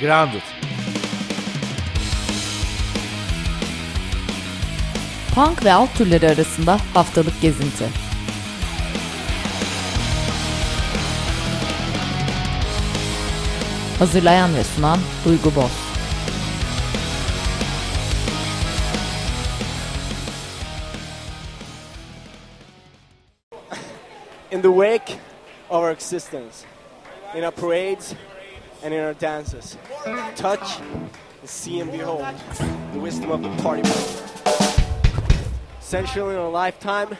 Grounded. Punk ve alt türleri arasında haftalık gezinti. Hazırlayan ve sunan Duygu Boz. In the wake of our existence, in our parades and in our dances, touch and see and behold the wisdom of the party. Essential in our lifetime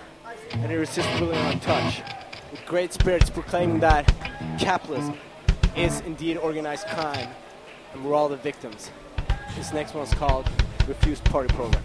and irresistible in our touch. With great spirits proclaiming that capitalism is indeed organized crime and we're all the victims. This next one's called Refused Party Program.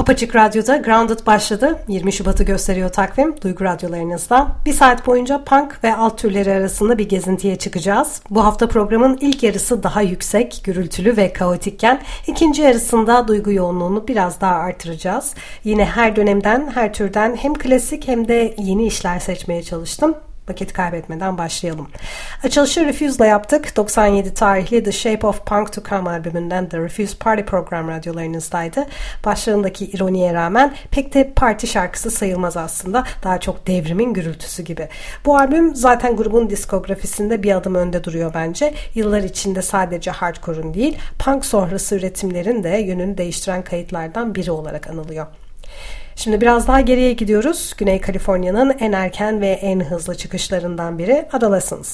Apaçık Radyo'da Grounded başladı. 20 Şubat'ı gösteriyor takvim. Duygu radyolarınızda. Bir saat boyunca punk ve alt türleri arasında bir gezintiye çıkacağız. Bu hafta programın ilk yarısı daha yüksek, gürültülü ve kaotikken ikinci yarısında duygu yoğunluğunu biraz daha artıracağız. Yine her dönemden, her türden hem klasik hem de yeni işler seçmeye çalıştım. Vakit kaybetmeden başlayalım. Açılışı Refuse'la yaptık. 97 tarihli The Shape of Punk to Come albümünden The Refuse Party program radyolarınızdaydı. Başlarındaki ironiye rağmen pek de parti şarkısı sayılmaz aslında. Daha çok devrimin gürültüsü gibi. Bu albüm zaten grubun diskografisinde bir adım önde duruyor bence. Yıllar içinde sadece hardcore'un değil, punk sonrası üretimlerin de yönünü değiştiren kayıtlardan biri olarak anılıyor. Şimdi biraz daha geriye gidiyoruz. Güney Kaliforniya'nın en erken ve en hızlı çıkışlarından biri Adolescence.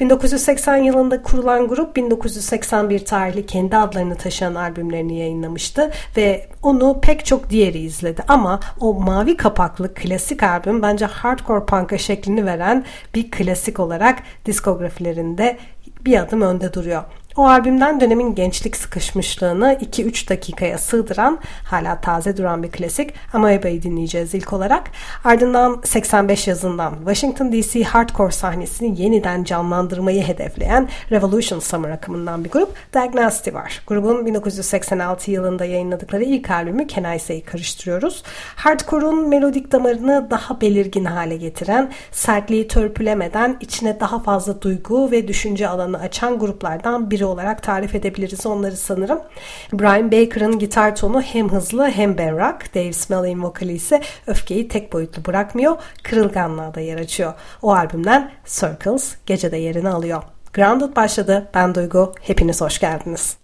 1980 yılında kurulan grup 1981 tarihli kendi adlarını taşıyan albümlerini yayınlamıştı ve onu pek çok diğeri izledi ama o mavi kapaklı klasik albüm bence hardcore punk'a şeklini veren bir klasik olarak diskografilerinde bir adım önde duruyor. O albümden dönemin gençlik sıkışmışlığını 2-3 dakikaya sığdıran hala taze duran bir klasik Amoeba'yı dinleyeceğiz ilk olarak. Ardından 85 yazından Washington DC hardcore sahnesini yeniden canlandırmayı hedefleyen Revolution Summer akımından bir grup Diagnosty var. Grubun 1986 yılında yayınladıkları ilk albümü Can I Say'i karıştırıyoruz. Hardcore'un melodik damarını daha belirgin hale getiren, sertliği törpülemeden içine daha fazla duygu ve düşünce alanı açan gruplardan biri olarak tarif edebiliriz onları sanırım. Brian Baker'ın gitar tonu hem hızlı hem berrak. Dave Smalley'in vokali ise öfkeyi tek boyutlu bırakmıyor, kırılganlığa da yer açıyor. O albümden Circles gecede yerini alıyor. Grounded başladı. Ben Duygu. Hepiniz hoş geldiniz.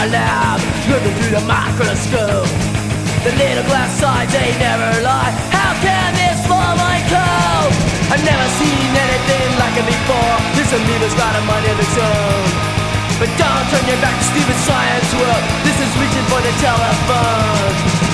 Our lab, looking through the microscope. The little glass sides, they never lie. How can this small mind cope? I've never seen anything like it before. This amoeba's got a mind of its own. But don't turn your back to stupid science world. This is reaching for the telephone.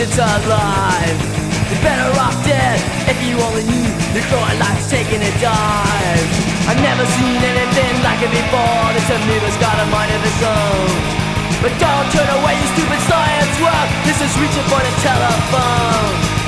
It's alive. You're better off dead if you only knew your growing life's taking a dive. I've never seen anything like it before. This amoeba's got a mind of its own. But don't turn away, you stupid science world. This is reaching for the telephone.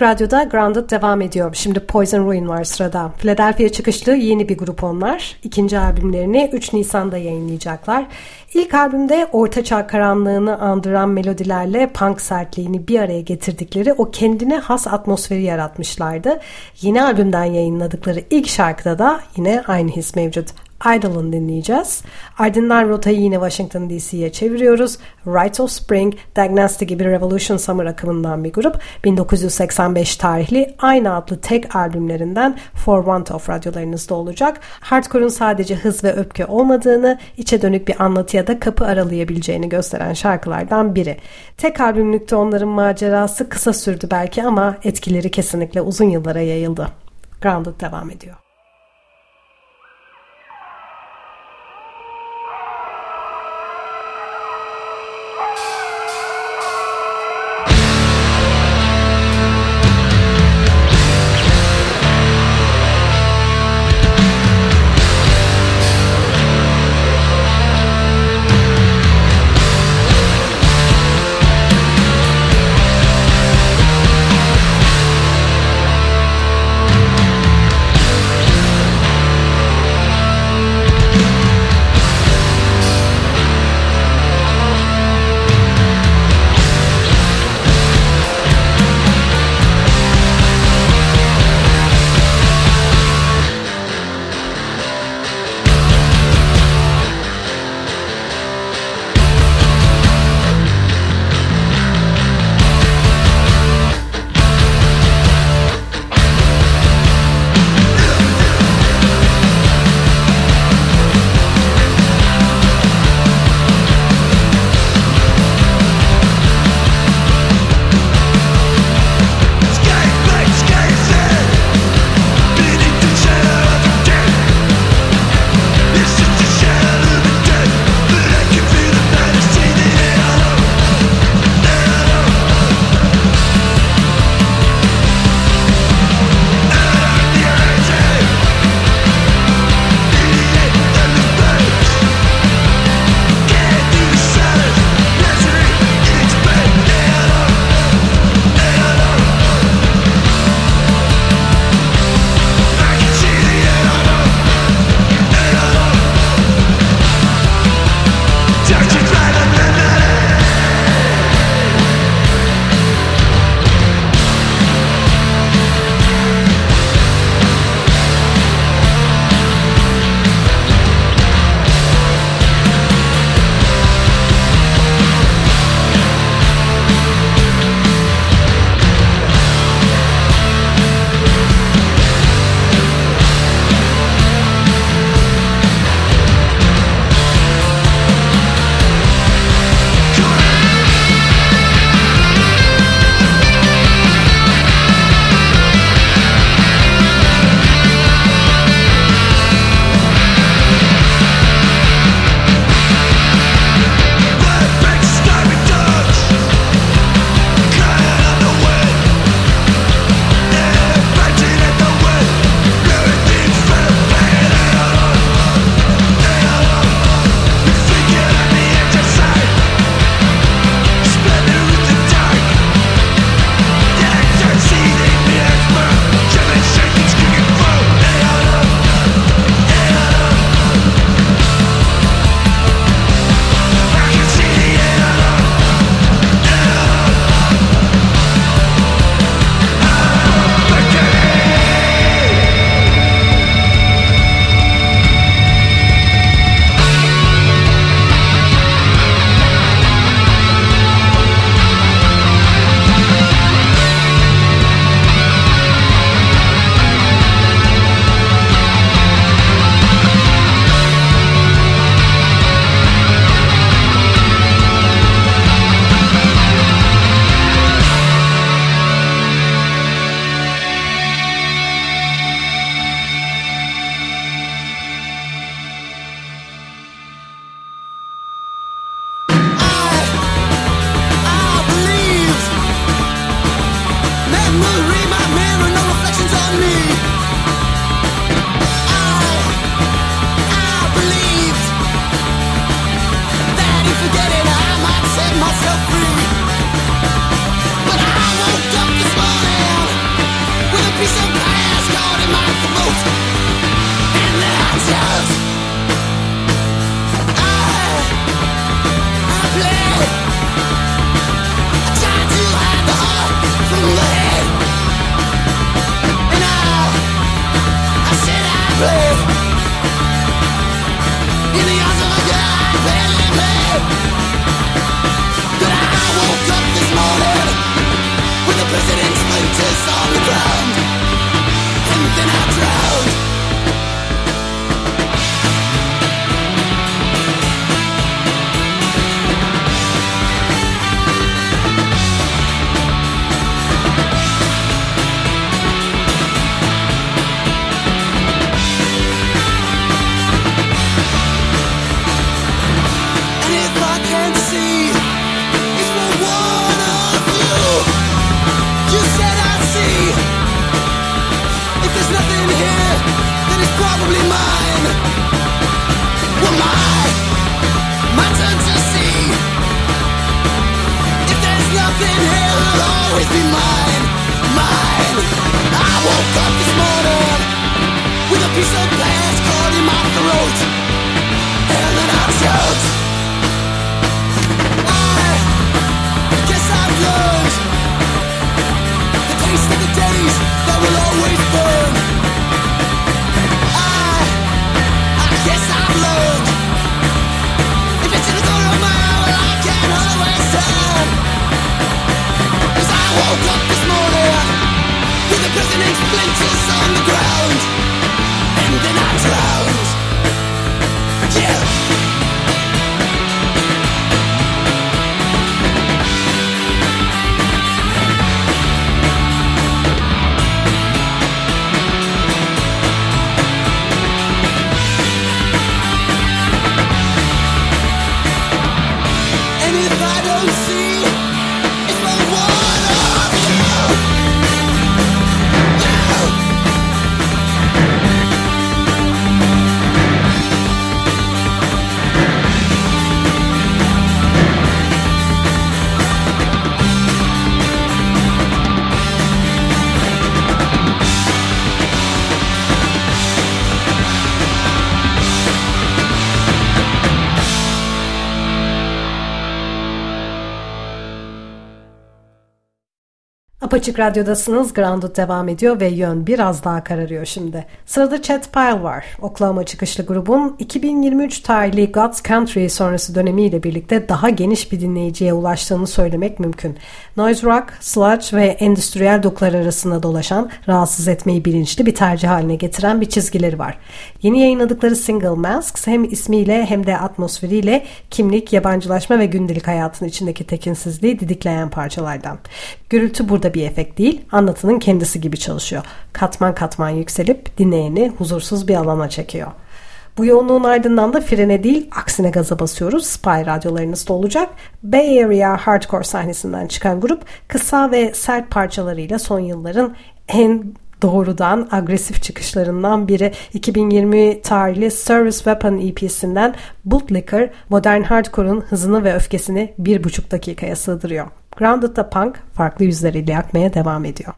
Radyo'da Grounded devam ediyor. Şimdi Poison Ruin var sırada. Philadelphia çıkışlı yeni bir grup onlar. İkinci albümlerini 3 Nisan'da yayınlayacaklar. İlk albümde ortaçağ karanlığını andıran melodilerle punk sertliğini bir araya getirdikleri o kendine has atmosferi yaratmışlardı. Yeni albümden yayınladıkları ilk şarkıda da yine aynı his mevcut. Idol'ın dinleyeceğiz. Ardından rotayı yine Washington DC'ye çeviriyoruz. Rites of Spring, Diagnostic gibi Revolution Summer akımından bir grup. 1985 tarihli aynı adlı tek albümlerinden For Want of radyolarınızda olacak. Hardcore'un sadece hız ve öpke olmadığını, içe dönük bir anlatıya da kapı aralayabileceğini gösteren şarkılardan biri. Tek albümlükte onların macerası kısa sürdü belki ama etkileri kesinlikle uzun yıllara yayıldı. Grounded devam ediyor. Apaçık Radyo'dasınız. Grounded devam ediyor ve yön biraz daha kararıyor şimdi. Sırada Chet Pyle var. Oklahoma çıkışlı grubun 2023 tarihli God's Country sonrası dönemiyle birlikte daha geniş bir dinleyiciye ulaştığını söylemek mümkün. Noise rock, sludge ve endüstriyel dokular arasında dolaşan, rahatsız etmeyi bilinçli bir tercih haline getiren bir çizgileri var. Yeni yayınladıkları single Masks hem ismiyle hem de atmosferiyle kimlik, yabancılaşma ve gündelik hayatın içindeki tekinsizliği didikleyen parçalardan. Gürültü burada bir efekt değil, anlatının kendisi gibi çalışıyor. Katman katman yükselip dinleyeni huzursuz bir alana çekiyor. Bu yoğunluğun ardından da frene değil aksine gaza basıyoruz. Spy radyolarınızda olacak. Bay Area Hardcore sahnesinden çıkan grup kısa ve sert parçalarıyla son yılların en doğrudan agresif çıkışlarından biri 2020 tarihli Service Weapon EP'sinden Bootlicker modern hardcore'un hızını ve öfkesini bir buçuk dakikaya sığdırıyor. Grounded'da punk farklı yüzleriyle yakmaya devam ediyor.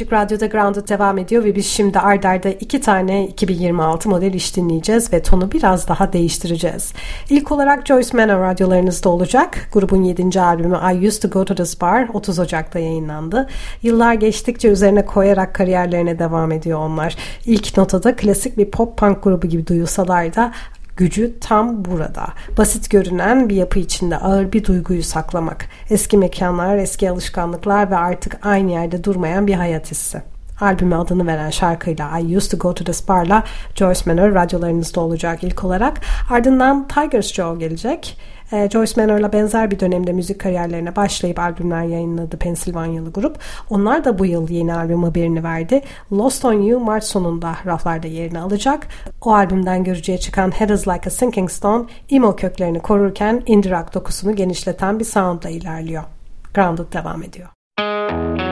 Apaçık Radyo'da Grounded devam ediyor ve biz şimdi ardarda iki tane 2026 model iş dinleyeceğiz ve tonu biraz daha değiştireceğiz. İlk olarak Joyce Manor radyolarınızda olacak. Grubun 7. albümü I Used to Go to This Bar 30 Ocak'ta yayınlandı. Yıllar geçtikçe üzerine koyarak kariyerlerine devam ediyor onlar. İlk notada klasik bir pop punk grubu gibi duyulsalar da Gücü tam burada. Basit görünen bir yapı içinde ağır bir duyguyu saklamak. Eski mekanlar, eski alışkanlıklar ve artık aynı yerde durmayan bir hayat hissi. Albüme adını veren şarkıyla I Used to Go to This Bar'la Joyce Manor radyolarınızda olacak ilk olarak. Ardından Tigers Joe gelecek. E, Joyce Manor'la benzer bir dönemde müzik kariyerlerine başlayıp albümler yayınladı Pensilvanyalı grup. Onlar da bu yıl yeni albüm haberini verdi. Lost on You Mart sonunda raflarda yerini alacak. O albümden görücüye çıkan Head is Like a Sinking Stone, emo köklerini korurken indie rock dokusunu genişleten bir soundla ilerliyor. Grounded devam ediyor. close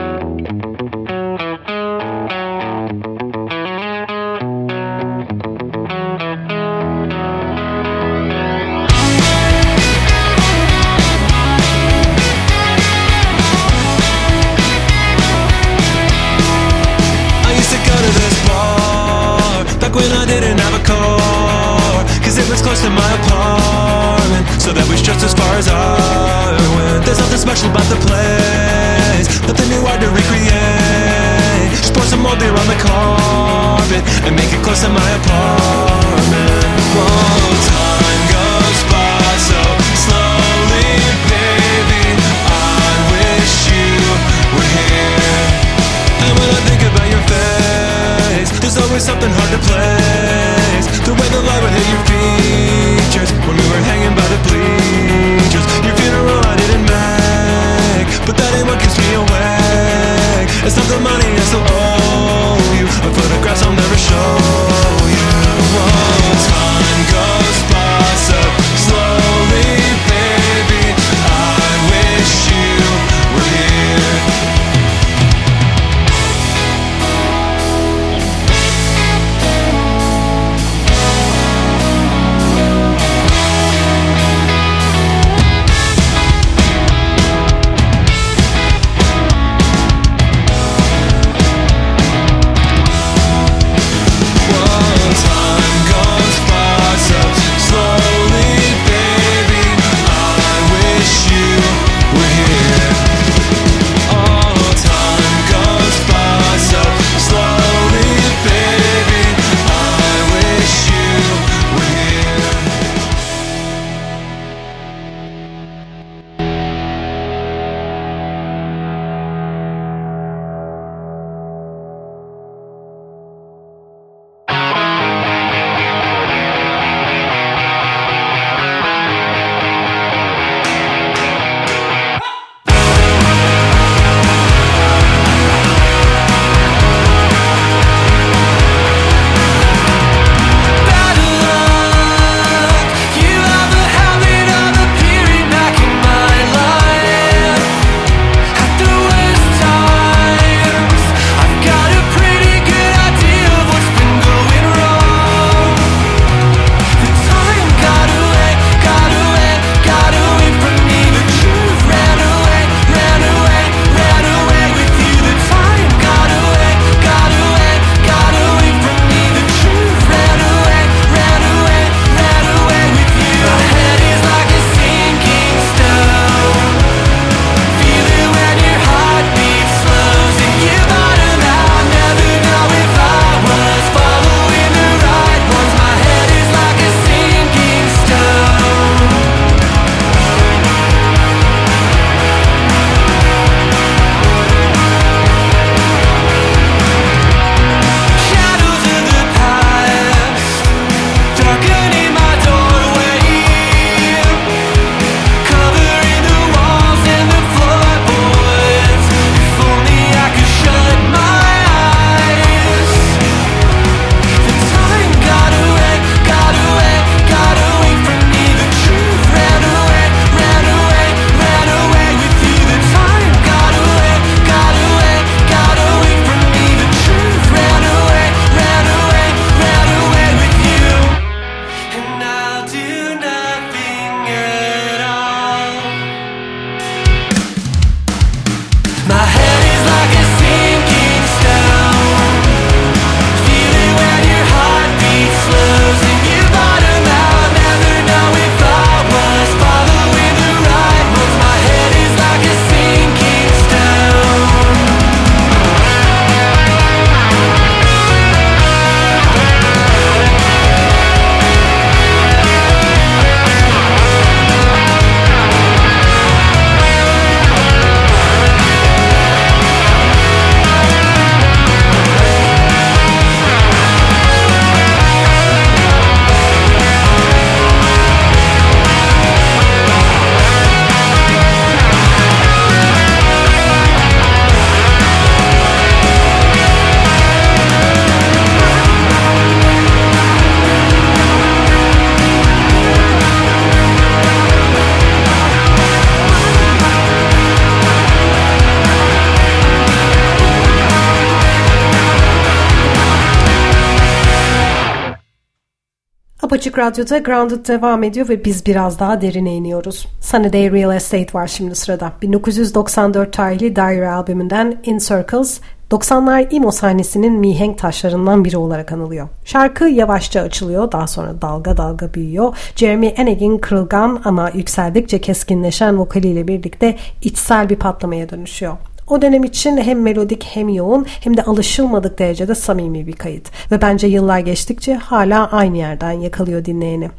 And make it close to my apartment. Whoa, time goes by so slowly, baby I wish you were here. And when I think about your face There's always something hard to place Radyo'da Grounded devam ediyor ve biz biraz daha derine iniyoruz. Sunny Real Estate var şimdi sırada. 1994 tarihli Dire albümünden In Circles 90'lar emo sahnesinin mihenk taşlarından biri olarak anılıyor. Şarkı yavaşça açılıyor, daha sonra dalga dalga büyüyor. Jeremy Enig'in kırılgan ama yükseldikçe keskinleşen vokaliyle birlikte içsel bir patlamaya dönüşüyor. O dönem için hem melodik hem yoğun hem de alışılmadık derecede samimi bir kayıt. Ve bence yıllar geçtikçe hala aynı yerden yakalıyor dinleyeni.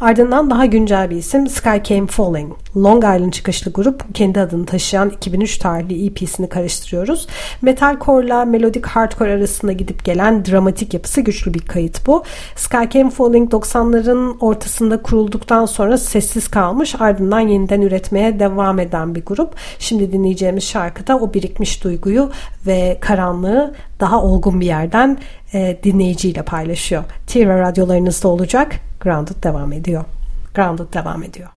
Ardından daha güncel bir isim Sky Came Falling. Long Island çıkışlı grup kendi adını taşıyan 2003 tarihli EP'sini karıştırıyoruz. Metalcore'la melodik hardcore arasında gidip gelen dramatik yapısı güçlü bir kayıt bu. Sky Came Falling 90'ların ortasında kurulduktan sonra sessiz kalmış ardından yeniden üretmeye devam eden bir grup. Şimdi dinleyeceğimiz şarkıda o birikmiş duyguyu ve karanlığı daha olgun bir yerden e, dinleyiciyle paylaşıyor. Tira radyolarınızda olacak. Grounded devam ediyor. Grounded devam ediyor.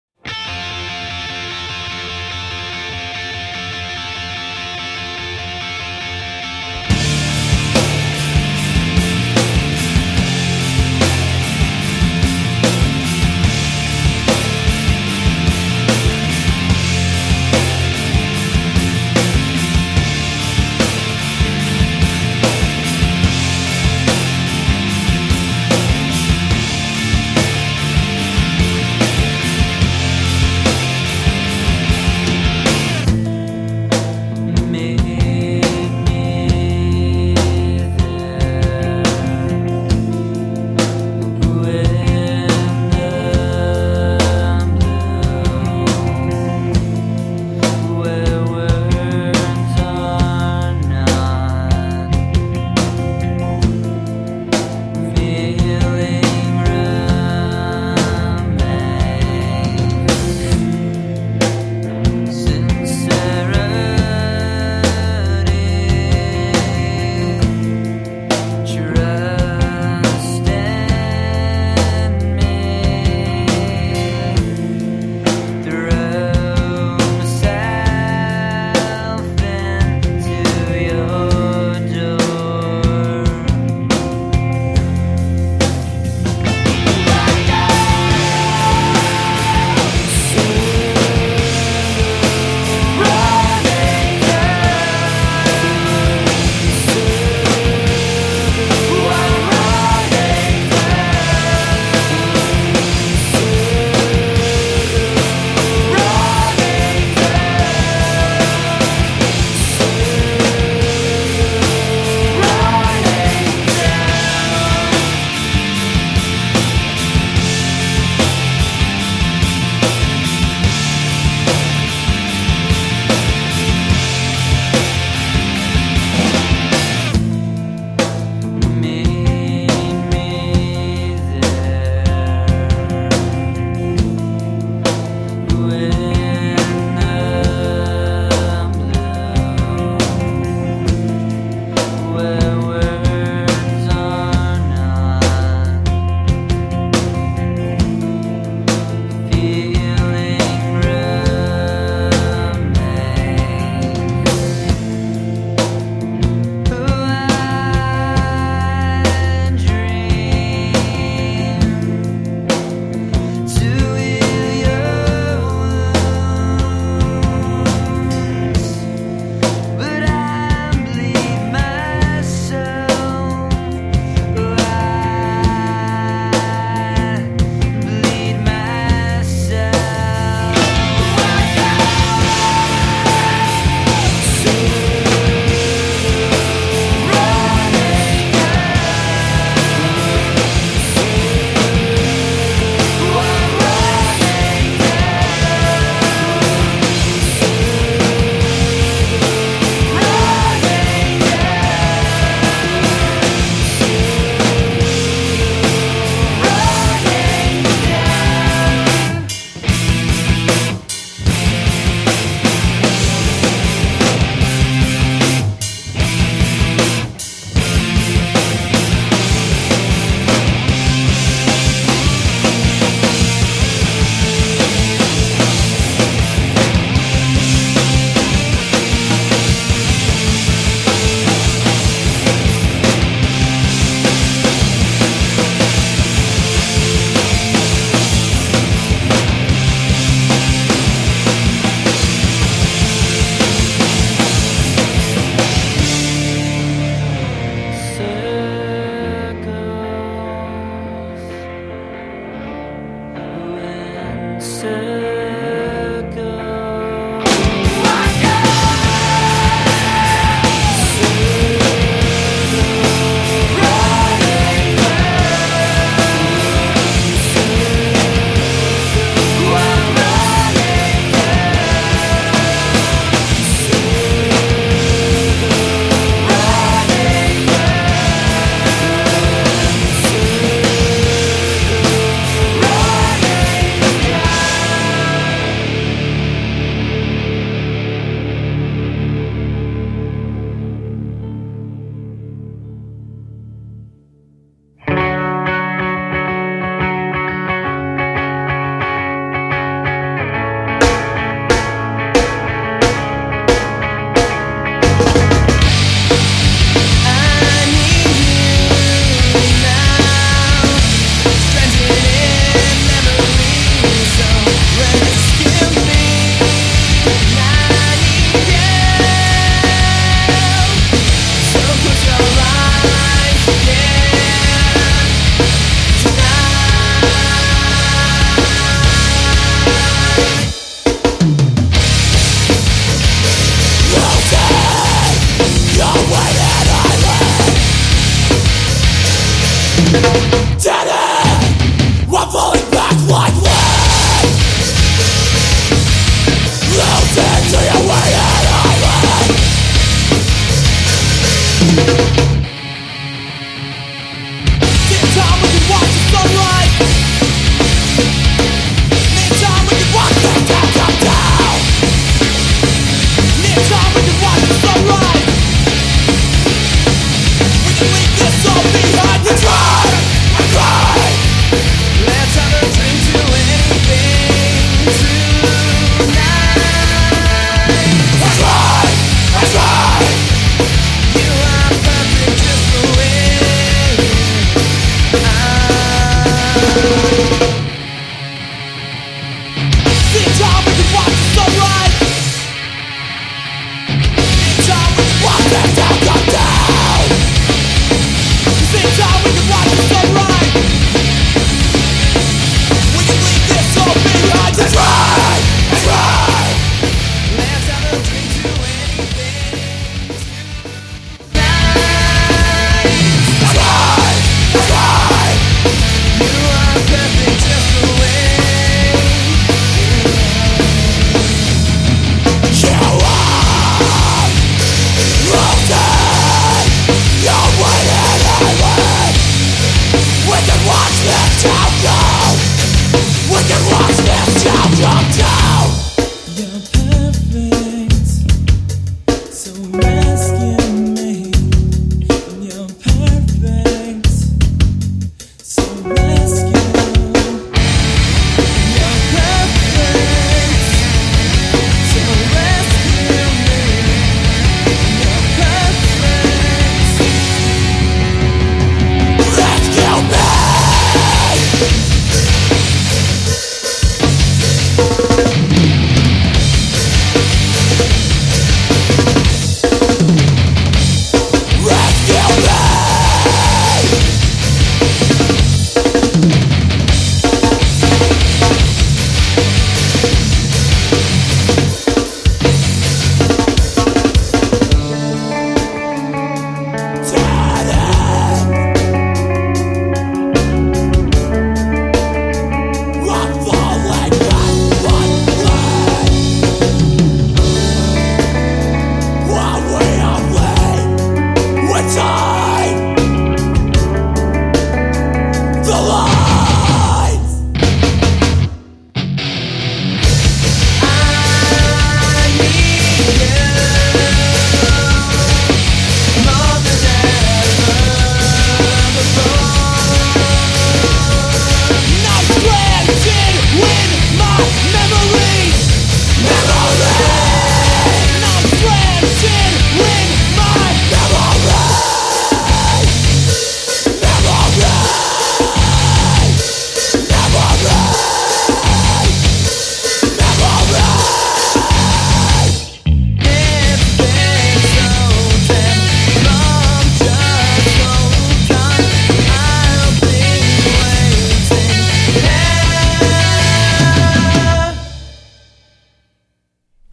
the lie.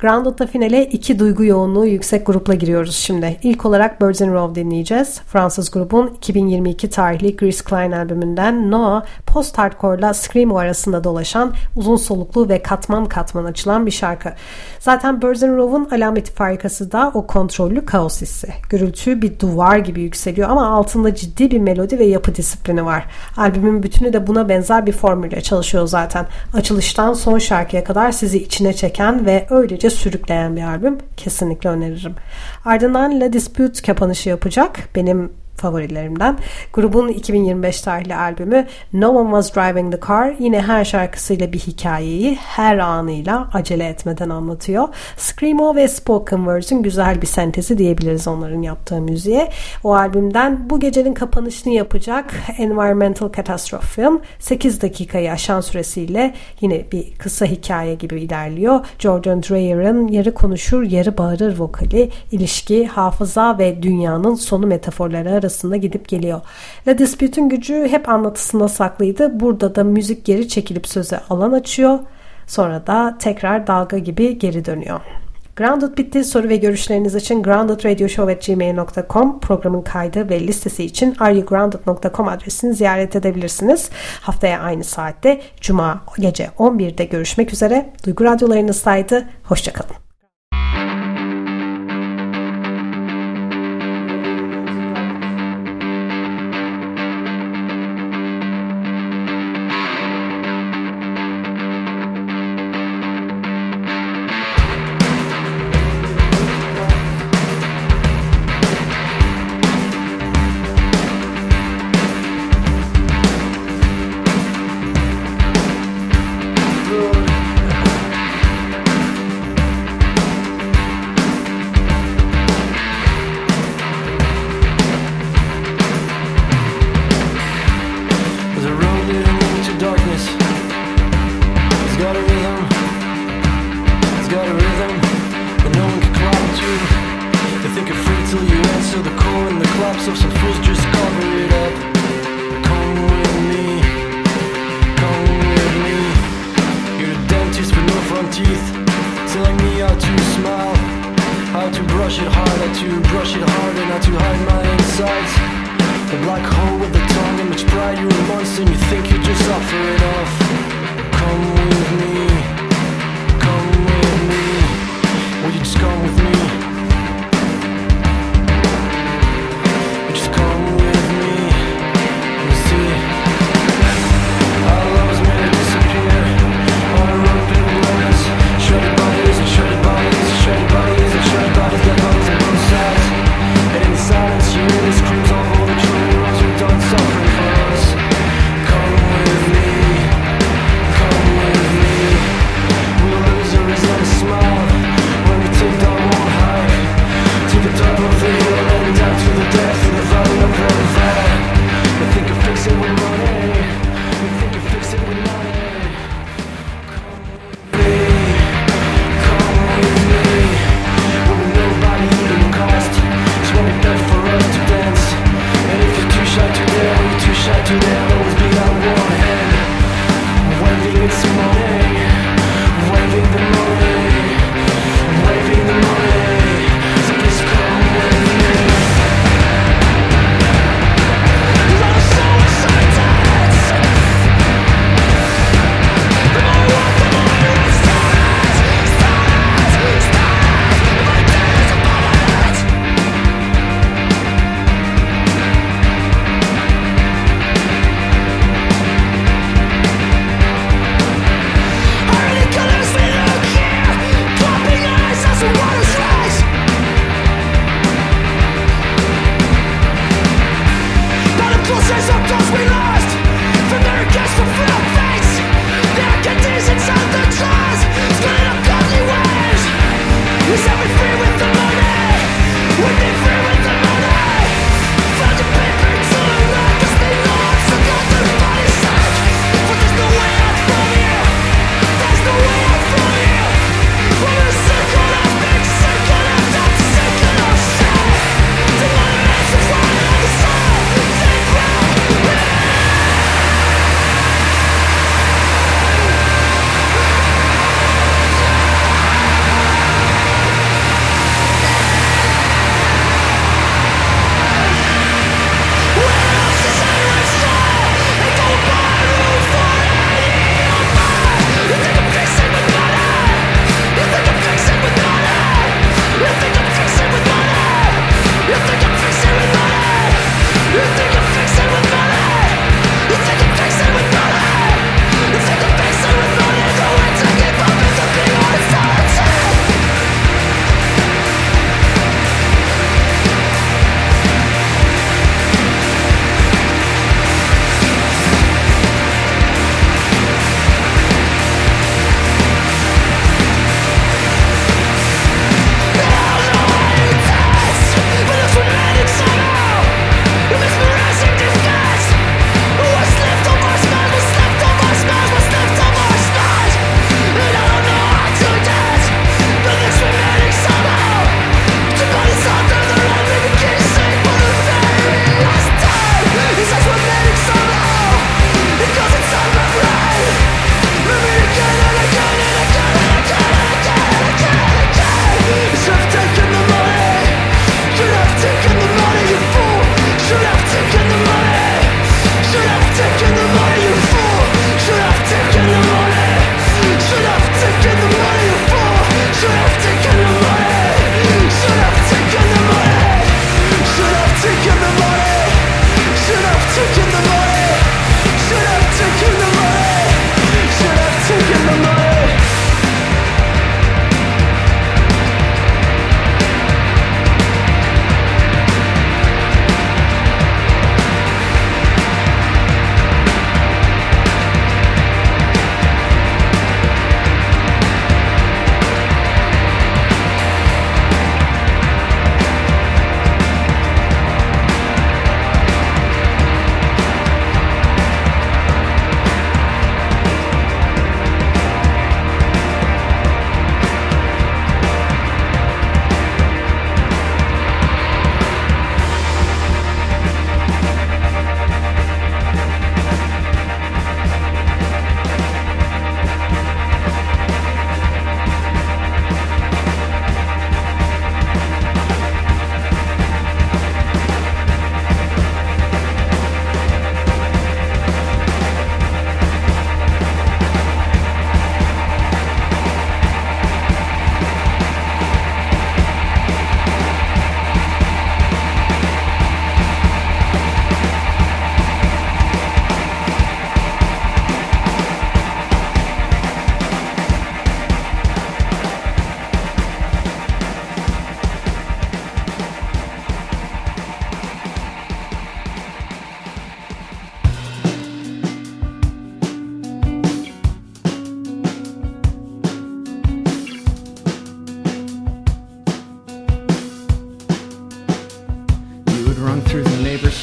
Grounded'da finale iki duygu yoğunluğu yüksek grupla giriyoruz şimdi. İlk olarak Birds in Row dinleyeceğiz. Fransız grubun 2022 tarihli Chris Klein albümünden Noah, post-hardcore'la Screamo arasında dolaşan, uzun soluklu ve katman katman açılan bir şarkı. Zaten Birds in Row'un alameti farikası da o kontrollü kaos hissi. Gürültü bir duvar gibi yükseliyor ama altında ciddi bir melodi ve yapı disiplini var. Albümün bütünü de buna benzer bir formülle çalışıyor zaten. Açılıştan son şarkıya kadar sizi içine çeken ve öylece sürükleyen bir albüm. Kesinlikle öneririm. Ardından La Dispute kapanışı yapacak. Benim favorilerimden. Grubun 2025 tarihli albümü No One Was Driving the Car yine her şarkısıyla bir hikayeyi her anıyla acele etmeden anlatıyor. Screamo ve Spoken Words'ün güzel bir sentezi diyebiliriz onların yaptığı müziğe. O albümden bu gecenin kapanışını yapacak Environmental Catastrophe film 8 dakikayı aşan süresiyle yine bir kısa hikaye gibi ilerliyor. Jordan Dreyer'ın yarı konuşur yarı bağırır vokali, ilişki, hafıza ve dünyanın sonu metaforları arasında gidip geliyor. La Dispute'ün gücü hep anlatısında saklıydı. Burada da müzik geri çekilip söze alan açıyor. Sonra da tekrar dalga gibi geri dönüyor. Grounded bitti. Soru ve görüşleriniz için groundedradioshow.gmail.com programın kaydı ve listesi için areyogrounded.com adresini ziyaret edebilirsiniz. Haftaya aynı saatte Cuma gece 11'de görüşmek üzere. Duygu radyolarınızdaydı. Hoşçakalın.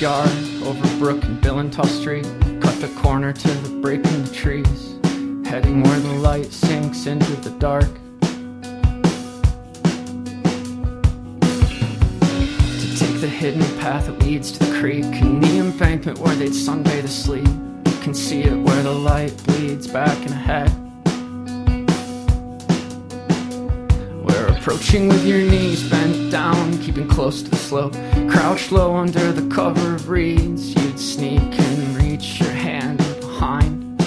Yard over Brook and Billentoff Street. Cut the corner to the break in the trees. Heading where the light sinks into the dark. To take the hidden path that leads to the creek and the embankment where they'd sunbathe asleep. Can see it where the light bleeds back and ahead. Approaching with your knees bent down, keeping close to the slope. Crouched low under the cover of reeds, you'd sneak and reach your hand behind.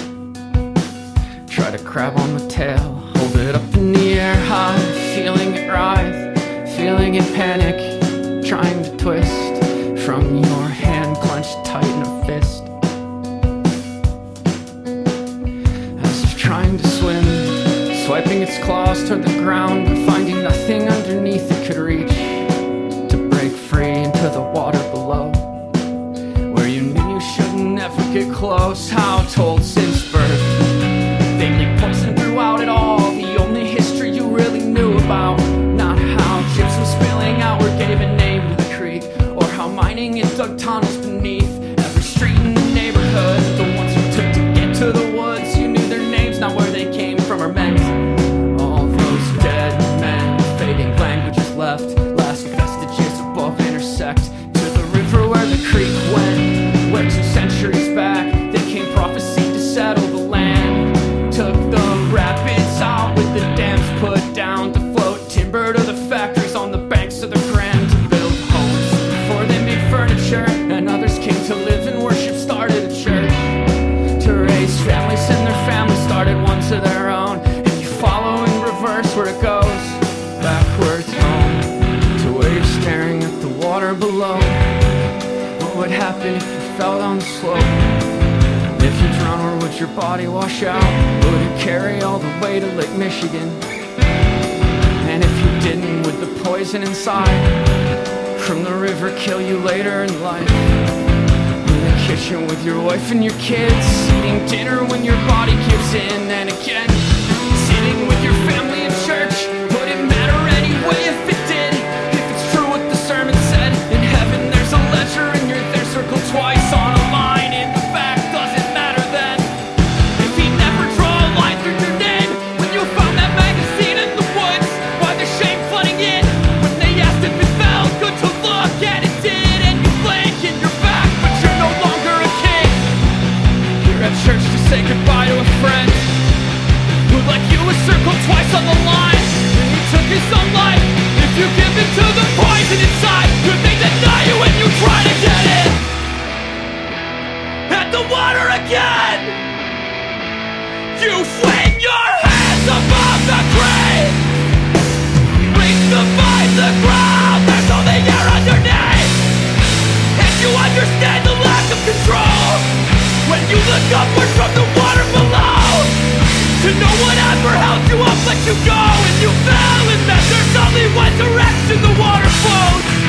Try to grab on the tail, hold it up in the air high, feeling it writhe, feeling it panic, trying to twist from your hand clenched its claws toward the ground, but finding nothing underneath it could reach to break free into the water below. Where you knew you should never get close, how told since your body wash out? Would it carry all the way to Lake Michigan? And if you didn't, would the poison inside from the river kill you later in life? In the kitchen with your wife and your kids, eating dinner when your body gives in, and again, His own life. If you give in to the poison inside, could they deny you when you try to get in? At the water again. You swing your hands above the grave. Reach the find the ground. There's only air underneath. And you understand the lack of control When you look upward from the water below To know whatever held you up let you go And you fell and that there's only one direction the water flows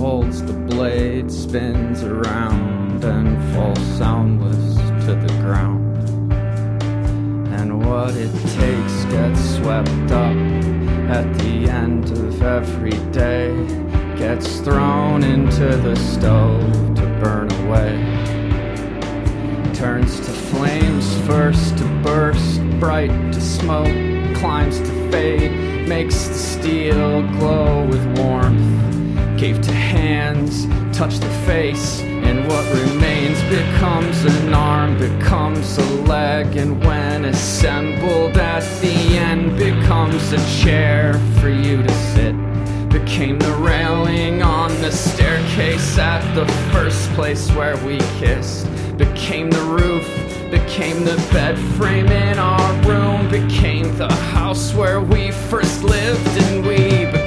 holds the blade, spins around and falls soundless to the ground. And what it takes gets swept up at the end of every day, gets thrown into the stove to burn away. Turns to flames first to burst, bright to smoke, climbs to fade, makes the steel glow with warmth. Gave to hands, touch the face, and what remains becomes an arm, becomes a leg, and when assembled at the end, becomes a chair for you to sit. Became the railing on the staircase at the first place where we kissed. Became the roof, became the bed frame in our room, became the house where we first lived, and we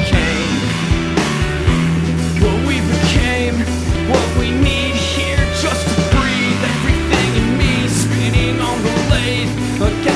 Okay.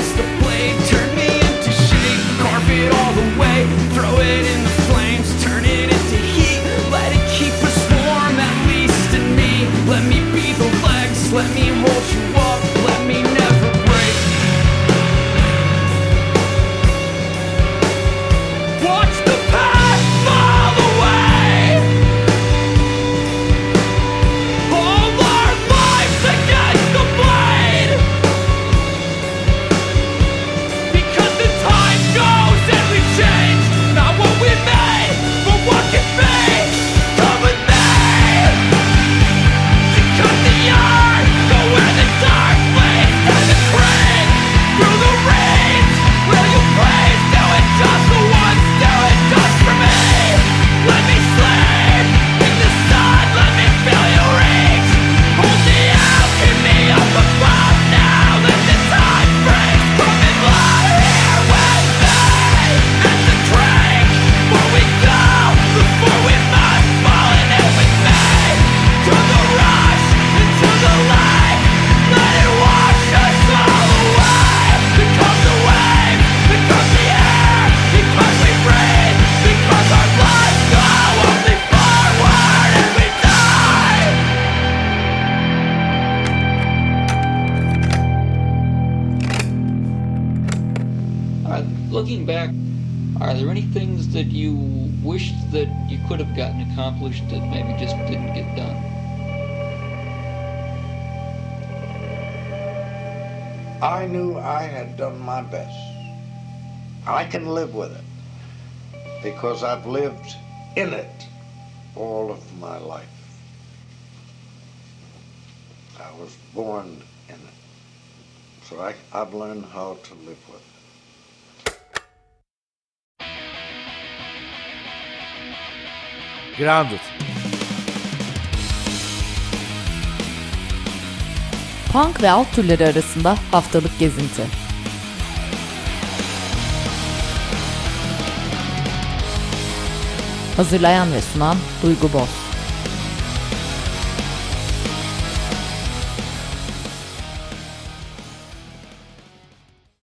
Accomplished that maybe just didn't get done? I knew I had done my best. I can live with it because I've lived in it all of my life. I was born in it. So I, I've learned how to live with it. Grounded. Punk ve alt türleri arasında haftalık gezinti. Hazırlayan ve sunan Duygu Boz.